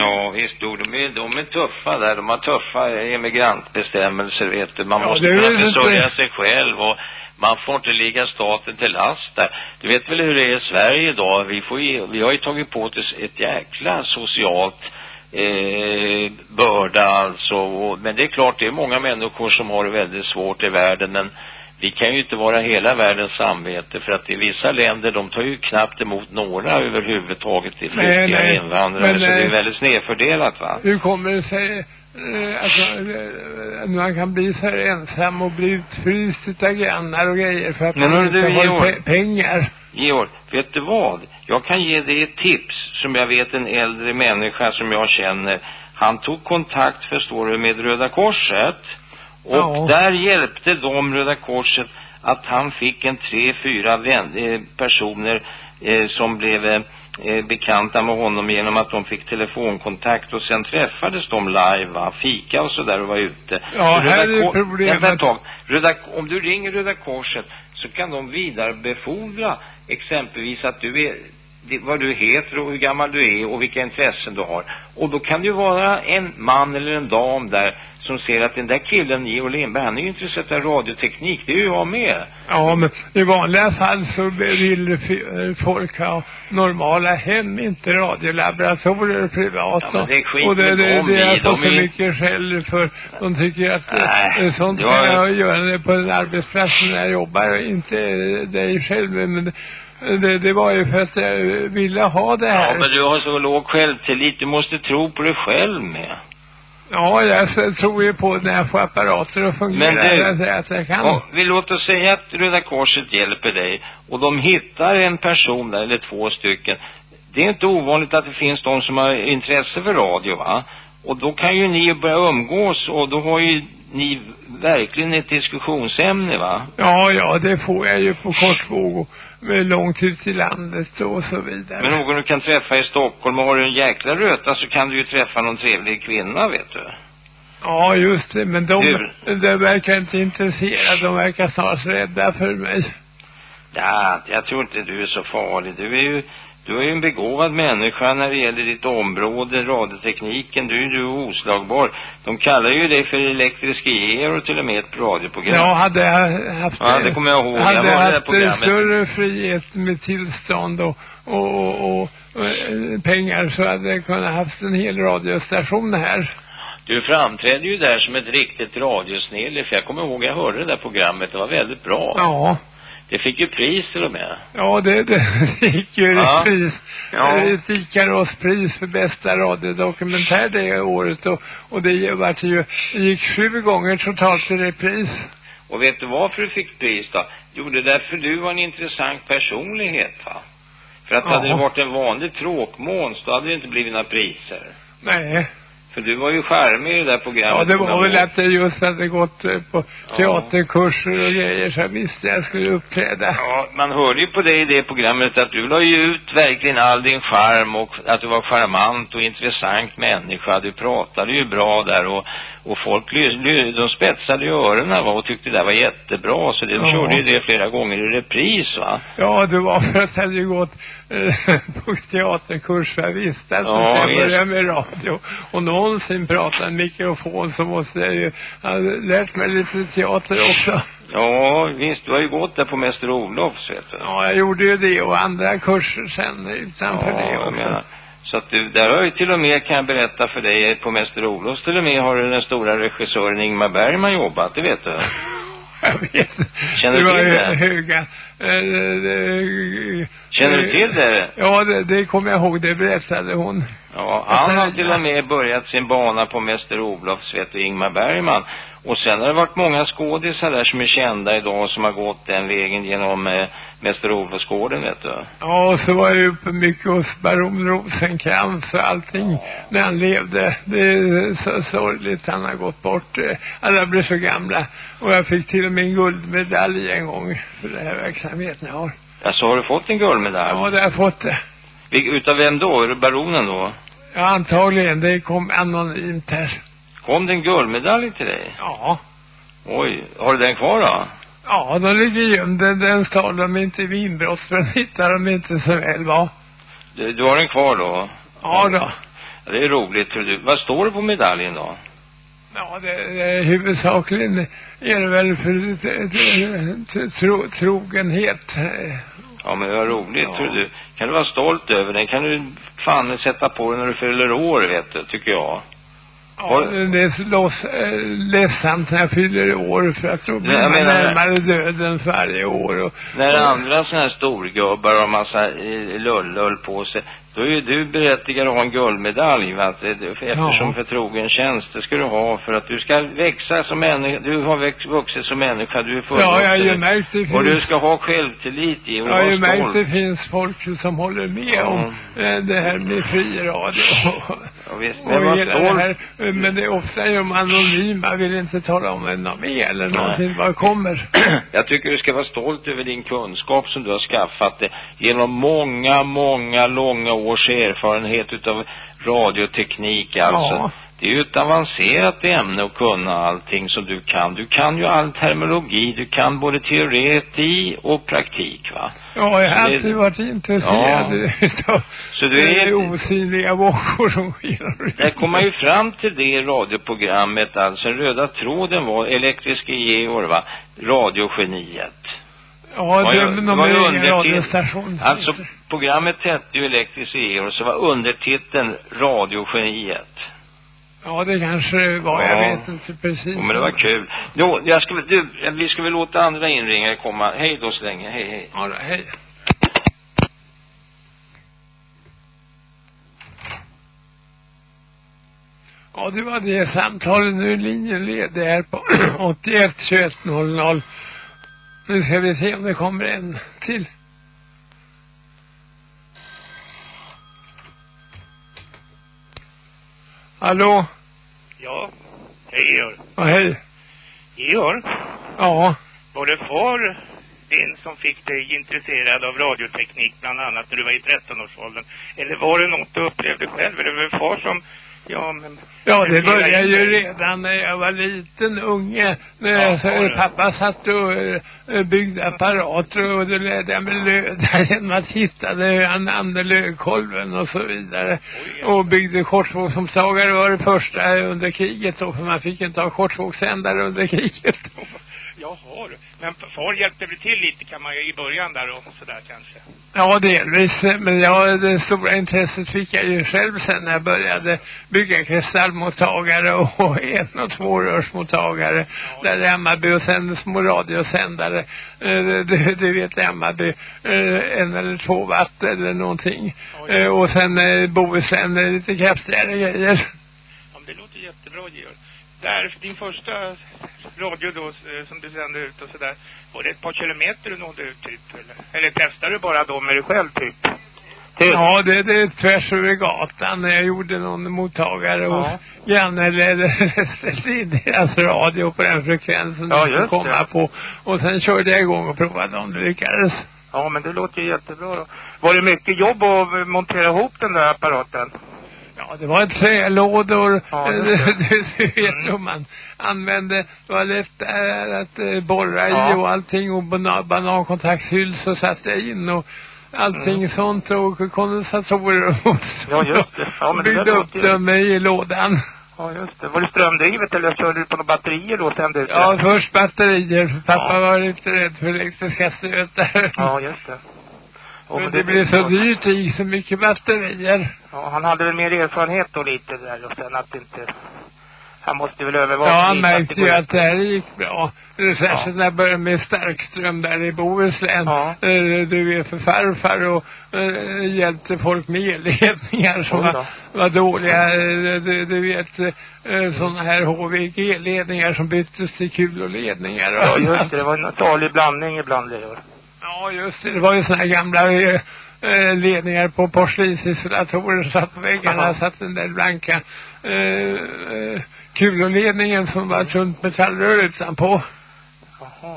Ja, visst, jo, de är, de är tuffa där. De har tuffa emigrantbestämmelser, vet du. Man Ja, måste det kunna försörja sig själv och man får inte ligga staten till last där. Du vet väl hur det är i Sverige idag? Vi får ju, vi har ju tagit på oss ett jäkla socialt eh, börda alltså. Och, men det är klart, det är många människor som har det väldigt svårt i världen, men vi kan ju inte vara hela världens samvete för att i vissa länder, de tar ju knappt emot några överhuvudtaget till flyktingar invandrare. Men, så det är eh, väldigt snedfördelat va? Hur kommer det sig alltså, eh, man kan bli så här ensam och bli utfryst utav grannar och grejer för att Men man inte du, har pe- pengar. Georg, vet du vad? Jag kan ge dig ett tips som jag vet en äldre människa som jag känner. Han tog kontakt, förstår du, med Röda Korset. Och Ja. där hjälpte de Röda Korset att han fick en tre, fyra vän, eh, personer eh, som blev eh, eh, bekanta med honom genom att de fick telefonkontakt och sen träffades de live, va? fika och sådär och var ute. Ja, Röda här är problemet. Vänta tag. Röda, om du ringer Röda Korset så kan de vidarebefordra exempelvis att du är vad du heter och hur gammal du är och vilka intressen du har. Och då kan det ju vara en man eller en dam där som ser att den där killen, Georg Lindberg, han är ju intresserad av radioteknik. Det är ju jag med. Ja, men i vanliga fall så vill f- folk ha normala hem, inte radiolaboratorier privat. Ja, men det är skit och det, det, det är så De är- mycket skäll för de tycker att eh, sånt jag- kan jag göra det på en arbetsplats när jag jobbar inte dig själv. Men det, det var ju för att jag ville ha det här. Ja, men du har så låg självtillit. Du måste tro på dig själv med. Ja, jag tror ju på när jag får apparater att fungera. Men du- att jag kan. Ja, vi låter säga att Röda Korset hjälper dig och de hittar en person där, eller två stycken. Det är inte ovanligt att det finns de som har intresse för radio, va? Och då kan ju ni börja umgås och då har ju ni verkligen ett diskussionsämne va? Ja, ja, det får jag ju på Korsvåg och med långt ut i landet och så vidare. Men någon du kan träffa i Stockholm och har du en jäkla röta så kan du ju träffa någon trevlig kvinna vet du. Ja, just det, men de, Du- de verkar inte intresserade, de verkar snarast rädda för mig. Ja, jag tror inte du är så farlig. Du är ju, du är ju en begåvad människa när det gäller ditt område, radiotekniken. Du är ju oslagbar. De kallar ju dig för elektrisk Georg till och med ett radioprogram. Ja, hade jag haft Ja, det kommer jag ihåg. Jag hade det här haft programmet. större frihet med tillstånd och, och, och, och, och eh, pengar så hade jag kunnat haft en hel radiostation här. Du framträdde ju där som ett riktigt radiosnille, för jag kommer ihåg jag hörde det där programmet. Det var väldigt bra. Ja, Det fick ju pris till och med. ja det, det gick ju Ja. ett pris. Ja. Ett Ikaros-pris för bästa radiodokumentär det året och, och det vart ju, det gick sju gånger totalt i repris. Och vet du varför du fick pris då? Jo, det är därför du var en intressant personlighet va? För att Ja. hade det varit en vanlig tråkmåns, då hade det inte blivit några priser. Nej. För du var ju charmig i det där programmet. Ja, det var väl att jag just hade gått eh, på teaterkurser och grejer så jag visste jag skulle uppträda. Ja, man hörde ju på dig i det programmet att du la ju ut verkligen all din charm och att du var charmant och intressant människa. Du pratade ju bra där och, och folk de spetsade ju öronen va, och tyckte det där var jättebra så de Ja. körde ju det flera gånger i repris va. Ja, det var för att jag hade gått eh, på teaterkurs så jag visste att Ja, ja, jag började med radio och någonsin prata en mikrofon så måste jag ju ha lärt mig lite teater också. Ja, visst, du har ju gått där på Mäster Olofs vet du. Ja, jag gjorde ju det och andra kurser sen utanför det jag också. menar. Så att du, där har ju till och med, kan jag berätta för dig, på Mäster Olofs till och med har du den stora regissören Ingmar Bergman jobbat, det vet du. Jag vet. Känner det du till det? höga... eh, eh, Känner du eh, till det? Ja, det, det kommer jag ihåg. Det berättade hon. Ja, han har till och med börjat sin bana på Mäster Olofs, vet du, Ingmar Bergman. Och sen har det varit många skådisar där som är kända idag som har gått den vägen genom eh, Mäster Olofsgården, vet du. Ja, så var jag ju uppe mycket hos baron Rosenkrantz och allting när han levde. Det är så sorgligt. Han har gått bort. Alla blev så gamla. Och jag fick till och med en guldmedalj en gång för den här verksamheten jag har. Alltså, har du fått en guldmedalj? Ja, det har jag fått det. Utav vem då? Är det baronen då? Ja, antagligen. Det kom anonymt här. Kom det en guldmedalj till dig? Ja. Oj, har du den kvar då? Ja, de ligger gömda. Den, stal de inte vid inbrott för den hittade de inte så väl va? Du, du har den kvar då? Ja då. Ja, det är roligt. tror Du. Vad står det på medaljen då? Ja, det, det huvudsakligen är det väl för t- t- tro, trogenhet. Ja, men vad roligt, Ja. tror du. Kan du vara stolt över den? Kan du fan sätta på den när du fyller år, vet du, tycker jag. Ja, det är så loss, äh, ledsamt när jag fyller år för att då blir man menar- närmare döden för varje år. Och, När och, andra såna här storgubbar har massa eh, lull-lull på sig, då är ju du berättigad att ha en guldmedalj, va? Eftersom Ja. för trogen tjänst, det ska du ha för att du ska växa som människa. Du har växt, vuxit som människa, du är ja, jag ju fullvuxen. märkt det Och du finns, ska ha självtillit i och jag har ju märkt det finns folk som håller med Ja. om eh, det här med fri radio. Ja, visst, men Och hela det här, men det är ofta är de anonyma, vill inte tala om vem de är eller någonting, var kommer. Jag tycker du ska vara stolt över din kunskap som du har skaffat dig genom många, många, långa års erfarenhet utav radioteknik alltså. Ja. Det är ju ett avancerat ämne att kunna allting som du kan. Du kan ju all terminologi, du kan både teoreti och praktik va. Ja, jag har det- alltid varit intresserad utav Så du är, eh, osynliga vågor som genom där kom man ju fram till det radioprogrammet alltså. Den röda tråden var elektriska Georg va, radiogeniet. Ja, var ju- det, det de var ju är ingen undertitel- radiostation. Alltså programmet hette ju Elektrisk Georg så var undertiteln Radiogeniet. Ja, det kanske var. Jag Ja. vet inte precis. Jo, men det var kul. Jo, jag ska, du, vi ska väl låta andra inringare komma. Hej då så länge. Hej, hej. Ja, då, hej. Ja, det var det samtalet. Nu är linjen ledig här på 81 21 00. Nu ska vi se om det kommer en till. Hallå? Ja, hej Georg. Ja, hej. Georg, Ja. var det far din som fick dig intresserad av radioteknik bland annat när du var i 13-årsåldern? Eller var det något du upplevde själv? Eller var det far som, ja men... Ja, det började ju redan när jag var liten, unge. När Ja, pappa satt och eh, byggde apparater och då lärde jag mig löda genom att hitta det, han använde lögkolven och så vidare. Och byggde korsvågsomslagare var det första under kriget då, för man fick inte ha korsvågsändare under kriget. Jaha, du. men far hjälpte väl till lite kan man ju i början där och sådär kanske. Ja, delvis. Men ja, det stora intresset fick jag ju själv sen när jag började bygga kristallmottagare och en och två rörsmottagare där i Hammarby och sen små radiosändare. Eh, Du, du vet Hammarby, eh, en eller två watt eller någonting. Eh, Och sen Bohuslän, lite kraftigare grejer. Ja, men det låter jättebra Georg. Där, din första radio då eh, som du sände ut och sådär. Var det ett par kilometer du nådde ut typ? Eller, eller testade du bara då med dig själv typ? Ja, det, det är tvärs över gatan när jag gjorde någon mottagare Ja. och grannar eller ställde in deras radio på den frekvensen Ja, just komma det. på. Och sen körde jag igång och provade om det lyckades. Ja, men det låter ju jättebra då. Var det mycket jobb att montera ihop den där apparaten? Ja, det var trälådor. Ja, just det. du, du vet om man använde, det var lätt äh, att äh, borra Ja. i och allting och bana, banankontakthyls och satte in och allting sånt och kondensatorer och Mm. Ja, just det. Ja, men det byggde upp låter ju- dem i lådan. Ja, just det. Var det strömdrivet eller körde du på några batterier då och sände ut Ja, det? först batterier. Pappa Ja. var lite rädd för elektriska stötar. Ja, just det. Ja, men det, det- blev så dyrt, det gick så mycket batterier. Ja, han hade väl mer erfarenhet då lite där och sen att det inte... Han måste väl övervaka Ja, han märkte det ju att det här gick bra. Särskilt när jag började med starkström där i Bohuslän. Ja. Eh, Du vet, för farfar och eh, hjälpte folk med elledningar som var, var dåliga. Eh, Du, du vet, sådana här HVG-ledningar som byttes till kuloledningar. och Ja, just det. Det var en salig blandning ibland, Leo. Ja, just det. Det var ju såna här gamla eh, eh, ledningar på porslinsisolatorer som satt på väggarna. Aha. satt den där blanka eh, eh, kuloledningen som var ett runt metallrör utanpå. Jaha.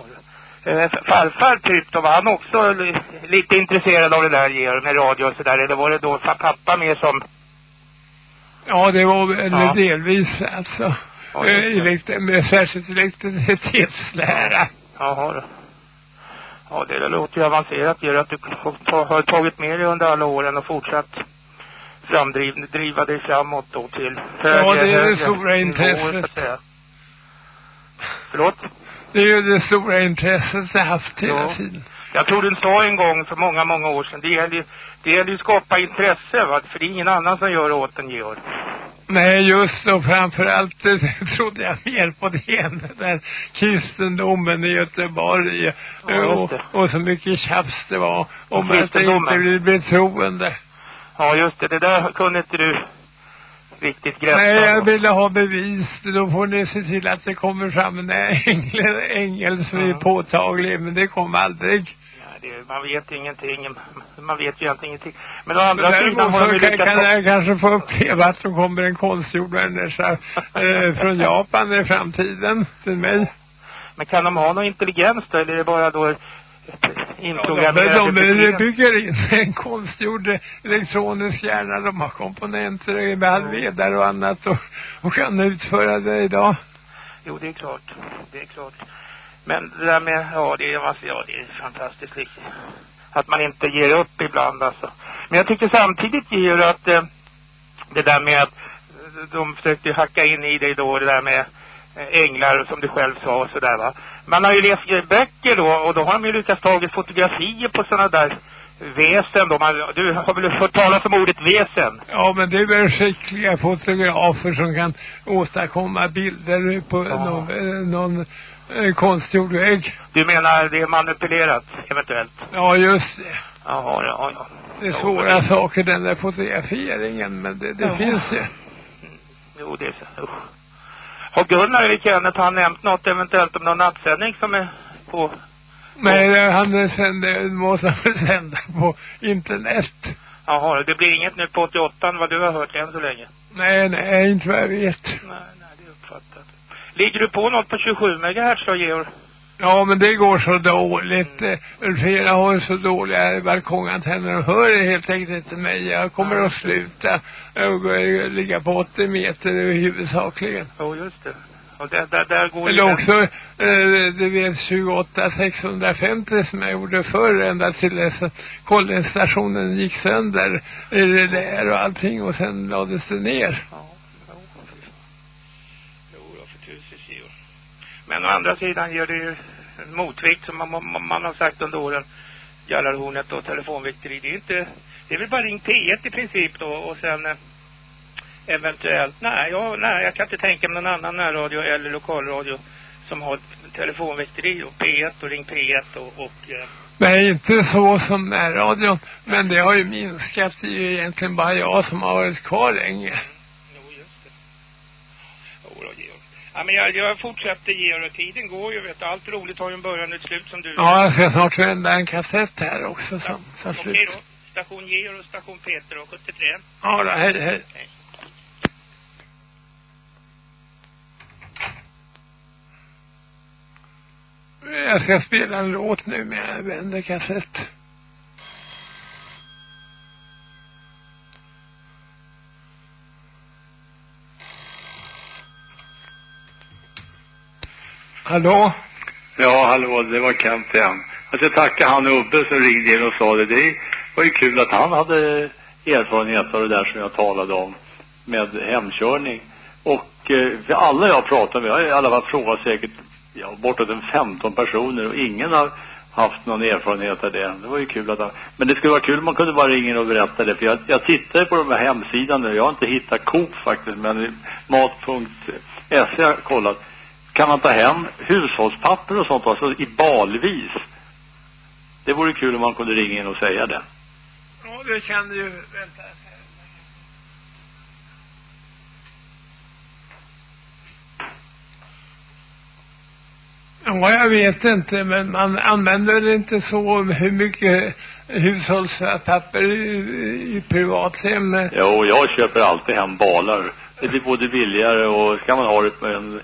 Eh, farfar typ då, var han också li- lite intresserad av det där med radio och sådär? Eller var det då pappa mer som... Ja, det var väl Ja. delvis alltså. Ja, eh, med särskilt elektricitetslära. Jaha då. Ja, det låter ju avancerat Georg, att du har ta- har tagit med dig under alla åren och fortsatt framdriva driva dig framåt då till högre, Ja, det är det stora nivåer, intresset. säga. Förlåt? Det är ju det stora intresset jag haft hela Ja. tiden. Jag tror du sa en gång för många, många år sedan, det gäller ju, det gäller ju att skapa intresse va, för det är ingen annan som gör åt en Georg. Nej, just och framförallt eh, trodde jag mer på det än den där kristendomen i Göteborg. Ja, eh, och, det. och så mycket tjafs det var om att det inte blir betroende. Ja just det, det där kunde inte du riktigt greppa. Nej, jag ville ha bevis. Då får ni se till att det kommer fram en ängel, ängel som är Ja. påtaglig, men det kom aldrig. Det, man vet ingenting, man vet ju egentligen ingenting. Men å Men andra sidan däremot har de ju kan, lyckats... kan jag kanske få uppleva att det kommer en konstgjord människa eh, från Japan i framtiden till mig. Men kan de ha någon intelligens då, eller är det bara då Ja, de, inprogrammerade de, de bygger in en konstgjord elektronisk hjärna. De har komponenter med halvledare och annat och, och kan utföra det idag. Jo, det är klart. Det är klart. Men det där med, ja det alltså, ja, det är fantastiskt liksom. Att man inte ger upp ibland alltså. Men jag tycker samtidigt Georg att eh, det där med att eh, de försökte hacka in i dig då, det där med eh, änglar som du själv sa och sådär va. Man har ju läst böcker då och då har de ju lyckats tagit fotografier på sådana där väsen då. Man, du har väl hört talas om ordet väsen? Ja, men det är väl skickliga fotografer som kan åstadkomma bilder på Ja. någon, eh, någon konstgjord vägg. Du menar det är manipulerat eventuellt? Ja, just det. Jaha, ja, ja. Det är svåra det- saker den där fotograferingen, men det, det Ja. finns ju. Jo, det är så. Usch. Har Gunnar eller Kenneth han nämnt något eventuellt om någon nattsändning som är på? Eh, han sände, måste han sända på internet. Jaha, det blir inget nu på 88 vad du har hört än så länge? Nej, nej, inte vad jag vet. Nej, nej, Ligger du på något på 27 MHz då, Georg? Ja, men det går så dåligt. Flera har ju så dåliga balkongantenner och hör helt enkelt inte mig. Jag kommer att sluta och ligga på 80 meter huvudsakligen. Jo, just det. Och där, där, där går Eller också, eh, du vet 28 650 som jag gjorde förr ända till dess att kollestationen gick sönder där och allting och sen lades det ner. Jo, då, för tusen kilo. Men å andra sidan ger det ju en motvikt som man, man, man har sagt under åren. Jallarhornet och telefonvikteri. Det är inte, det är väl bara ring P1 i princip då och sen eh, eventuellt, nej, jag, nej, jag kan inte tänka mig någon annan närradio eller lokalradio som har telefonvikteri och P1 och ring P1 och, och eh, Nej, inte så som närradion. Men det har ju minskat. Det är ju egentligen bara jag som har varit kvar länge. Jodå, Georg. Ja, men jag, jag fortsätter Georg och tiden går ju vet du. Allt roligt har ju en början och ett slut som du. Ja, jag ska snart vända en kassett här också som tar Okej slut. då. Station Georg och station Peter och 73. Ja, då, hej, hej. Jag ska spela en låt nu med jag vänder kassett. Hallå? Ja, hallå, det var Kent igen. Jag ska tacka han Ubbe som ringde in och sa det. Det var ju kul att han hade erfarenhet av det där som jag talade om med hemkörning. Och eh, för alla jag pratar med, jag har i alla fall frågat säkert ja, bortåt en 15 personer och ingen har haft någon erfarenhet av det. Det var ju kul att han, men det skulle vara kul om man kunde bara ringa in och berätta det. För jag, jag tittar på de här hemsidan nu. Jag har inte hittat Coop faktiskt, men mat.se har jag kollat. Kan man ta hem hushållspapper och sånt alltså i balvis? Det vore kul om man kunde ringa in och säga det. Ja, det kan du ju. Vänta. Ja, jag vet inte, men man använder inte så hur mycket hushållspapper i, i privathem. Jo, jag köper alltid hem balar. Det blir både billigare och ska man ha det med en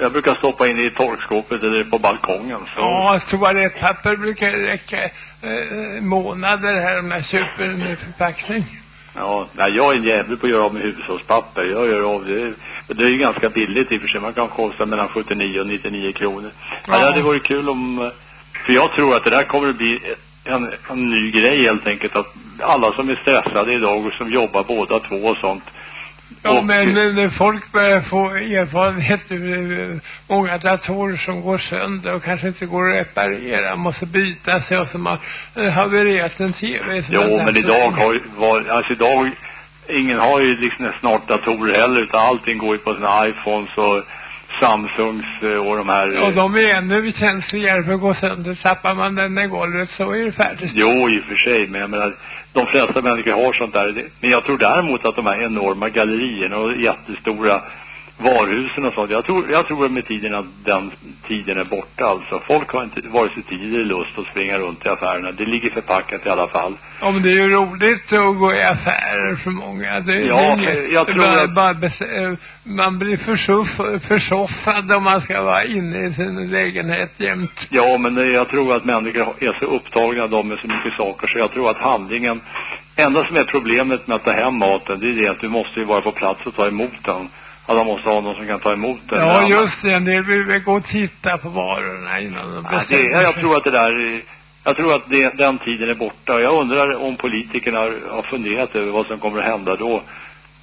jag brukar stoppa in i torkskåpet eller på balkongen. Så. Ja, toalettpapper brukar räcka eh, månader här om jag köper en förpackning. Ja, nej, jag är en jävel på att göra av med hushållspapper. Jag gör av det. Det är ju ganska billigt i och för sig. Man kan kosta mellan 79 och 99 kronor. Ja. Ja. det hade varit kul om... eh, För jag tror att det där kommer att bli en, en ny grej helt enkelt. Att alla som är stressade idag och som jobbar båda två och sånt. Ja, Och- men när, folk börjar få erfarenhet många datorer som går sönder och kanske inte går att reparera, måste byta sig och som har havererat en tv. Jo, men idag har ju, var, alltså idag, ingen har ju liksom snart datorer heller utan allting går ju på sina iPhones och Samsungs eh, och de här. Och de är ännu känsligare för att gå sönder. Tappar man den i golvet så är det färdigt. Jo, i och för sig, men jag menar, de flesta människor har sånt där. Men jag tror däremot att de här enorma gallerierna och jättestora varuhusen och sånt, jag tror, jag tror med tiden att den tiden är borta alltså. Folk har inte vare sig tid eller lust att springa runt i affärerna. Det ligger förpackat i alla fall. Ja, men det är ju roligt att gå i affärer för många. Det, Ja, det är inget- jag tror bara, att- bara bes- eh, man blir försuff, försoffad om man ska vara inne i sin lägenhet jämt. Ja, men det, jag tror att människor är så upptagna de med så mycket saker så jag tror att handlingen, enda som är problemet med att ta hem maten, det är det att du måste ju vara på plats och ta emot den. Man måste ha någon som kan ta emot den. Ja, just det. En del vill väl gå och titta på varorna innan de Ja, det, jag tror att det där, är- jag tror att det, den tiden är borta. Jag undrar om politikerna har, har funderat över vad som kommer att hända då.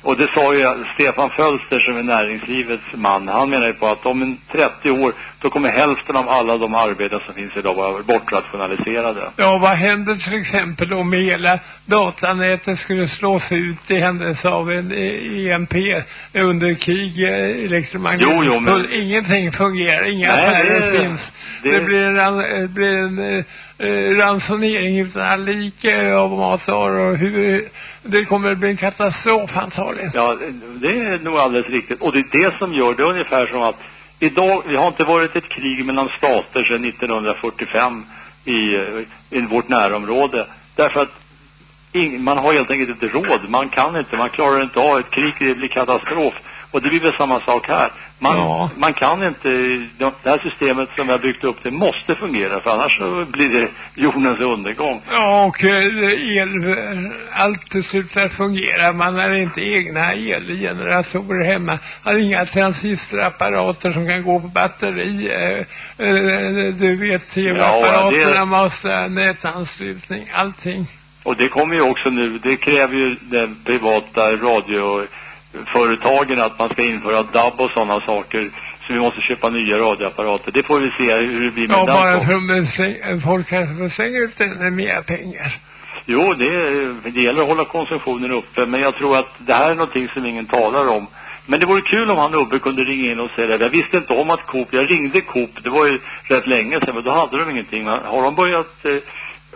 Och det sa ju Stefan Fölster som är näringslivets man. Han menar ju på att om en 30 år, då kommer hälften av alla de arbeten som finns idag vara bortrationaliserade. Ja, vad händer till exempel om hela datanätet skulle slås ut i händelse av en eh, EMP under krig, eh, elektromagnetiskt Jo, jo, men-? Ingenting fungerar, inga affärer finns. Det- Det, blir en, ran, eh, blir en eh, eh, ransonering utan all like av matvaror och hur, det kommer att bli en katastrof antagligen. Ja, det är nog alldeles riktigt. Och det är det som gör det ungefär som att idag, vi har inte varit ett krig mellan stater sedan 1945 i, eh, i vårt närområde. Därför att ing, man har helt enkelt inte råd. Man kan inte, man klarar inte av ett krig, det blir katastrof. Och det blir väl samma sak här. Man, Ja. man kan inte, det här systemet som vi har byggt upp, det måste fungera för annars så blir det jordens undergång. Ja, och eh, el, allt slutar fungera. Man har inte egna elgeneratorer hemma. Har inga transistorapparater som kan gå på batteri. Eh, eh, du vet, tv-apparaterna Ja, det- måste ha nätanslutning, allting. Och det kommer ju också nu, det kräver ju den privata radioföretagen att man ska införa DAB och sådana saker. Så vi måste köpa nya radioapparater. Det får vi se hur det blir med Ja, bara för att de släng- folk kanske får slänga ut med mer pengar. Jo, det, det gäller att hålla konsumtionen uppe. Men jag tror att det här är någonting som ingen talar om. Men det vore kul om han Ubbe kunde ringa in och säga det. Jag visste inte om att Coop, jag ringde Coop, det var ju rätt länge sedan, men då hade de ingenting. Men har de börjat eh,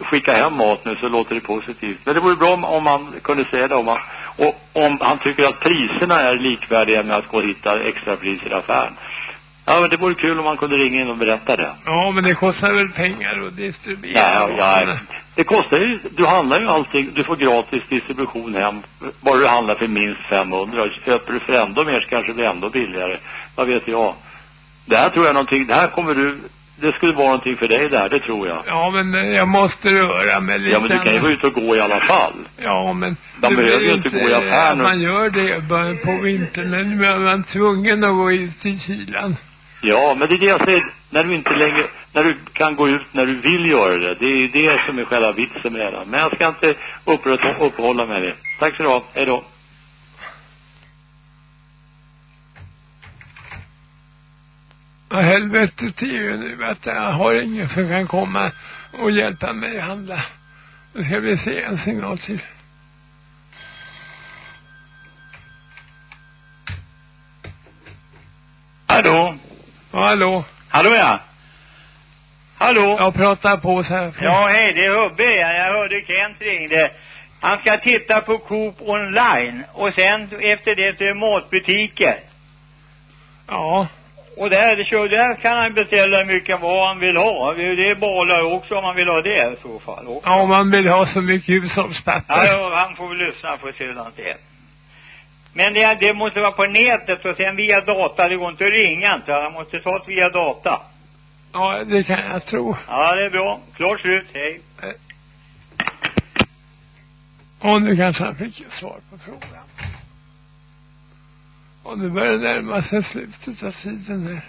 skicka hem mat nu så låter det positivt. Men det vore bra om, om man kunde säga det. Om man, och om han tycker att priserna är likvärdiga med att gå och hitta extra priser i affären. Ja, men det vore kul om man kunde ringa in och berätta det. Ja, men det kostar väl pengar att distribuera. Ja, ja, varorna. det kostar ju, du handlar ju allting, du får gratis distribution hem, bara du handlar för minst 500. Köper du för ändå mer så kanske det blir ändå billigare. Vad vet jag. Det här tror jag någonting, det här kommer du, det skulle vara någonting för dig där, det tror jag. Ja, men eh, jag måste röra mig lite. Ja, men du kan ju gå ut och gå i alla fall. Ja, men... De behöver ju inte gå i affären och- Man gör det bara på vintern, men nu är man tvungen att gå ut i kylan. Ja, men det är det jag säger, när du inte längre, när du kan gå ut när du vill göra det. Det är det som är själva vitsen med det. Men jag ska inte upprätta, uppehålla mig det. Tack så du ha. Hej då. Ja, helvetet är ju nu att jag har ingen som kan komma och hjälpa mig att handla. Då ska vi se en signal till. Hallå? Ja, hallå? Hallå ja. Hallå? Jag pratar på så här. Ja, hej, det är Hubbe igen. Jag hörde Kent ringde. Han ska titta på Coop online och sen efter det till matbutiker. Ja. Och där, så där kan han beställa hur mycket vad han vill ha. Det är bollar också om han vill ha det i så fall. också. Ja, om man vill ha så mycket hushållspapper. Ja, han får väl lyssna på hurdant det. Men det, det måste vara på nätet och sen via data. Det går inte att ringa inte. Han måste ta det via data. Ja, det kan jag tro. Ja, det är bra. Klart slut. Hej. Och nu kanske han fick svar på frågan. Och nu börjar det närma sig slutet av tiden här.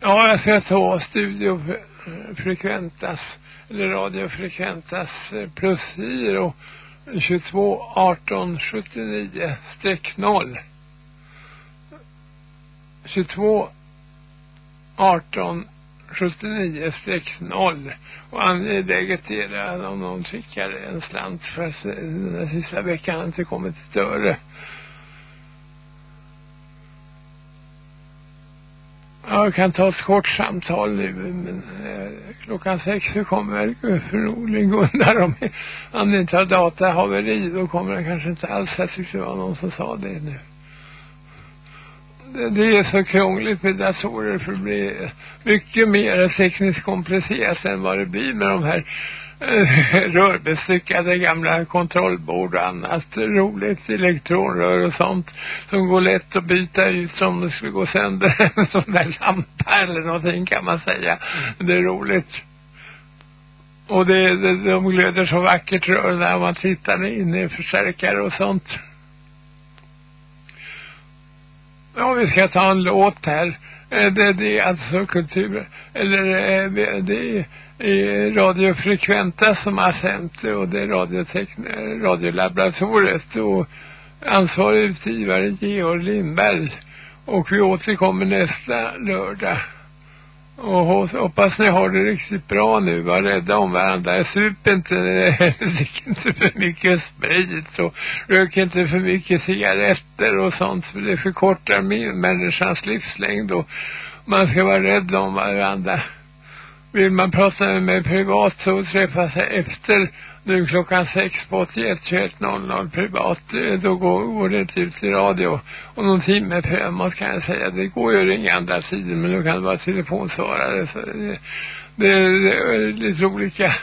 Ja, jag ska ta Studio Frekventas, eller Radio Frekventas eh, plusgiro 22 18 79 streck 0. 22 18 79 streck 0. Och angeläget är det att om någon skickar en slant för att den sista veckan har inte kommit större. Ja, jag kan ta ett kort samtal nu, men eh, klockan sex så kommer förmodligen Gunnar om han inte har datahaveri, då kommer han kanske inte alls. Jag tyckte det var någon som sa det nu. Det, det är så krångligt med datorer för det blir mycket mer tekniskt komplicerat än vad det blir med de här eh, rörbestyckade gamla kontrollbord och annat roligt elektronrör och sånt som går lätt att byta ut om det skulle gå sönder en sån där lampa eller någonting kan man säga. Det är roligt. Och det, det, de glöder så vackert rör när man tittar in i förstärkare och sånt. Ja, vi ska ta en låt här. Eh, det, det är alltså kultur, eller eh, det det är Radio Frekventa som har sänt det och det är eh, radiolaboratoriet och ansvarig utgivare Georg Lindberg. Och vi återkommer nästa lördag. Och hoppas ni har det riktigt bra nu. Var rädda om varandra. Sup inte, drick inte för mycket sprit och rök inte för mycket cigaretter och sånt. För det förkortar min människans livslängd och man ska vara rädd om varandra. Vill man prata med mig privat så träffas jag efter nu klockan sex på 81 21.00 privat, eh, då går går ordet ut i radio. Och någon timme framåt kan jag säga, det går ju att ringa andra tider, men då kan det vara telefonsvarare. Så det, det, det är lite olika.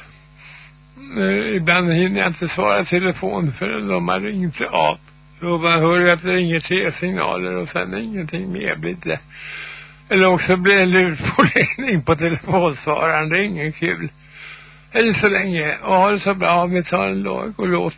Eh, ibland hinner jag inte svara telefon förrän de har ringt av. Då bara hör jag att det ringer tre signaler och sen ingenting mer blir det. Eller också blir det en lurpåläggning på telefonsvararen, det är ingen kul. Än så länge och ha det så bra. Vi tar en låg och låt.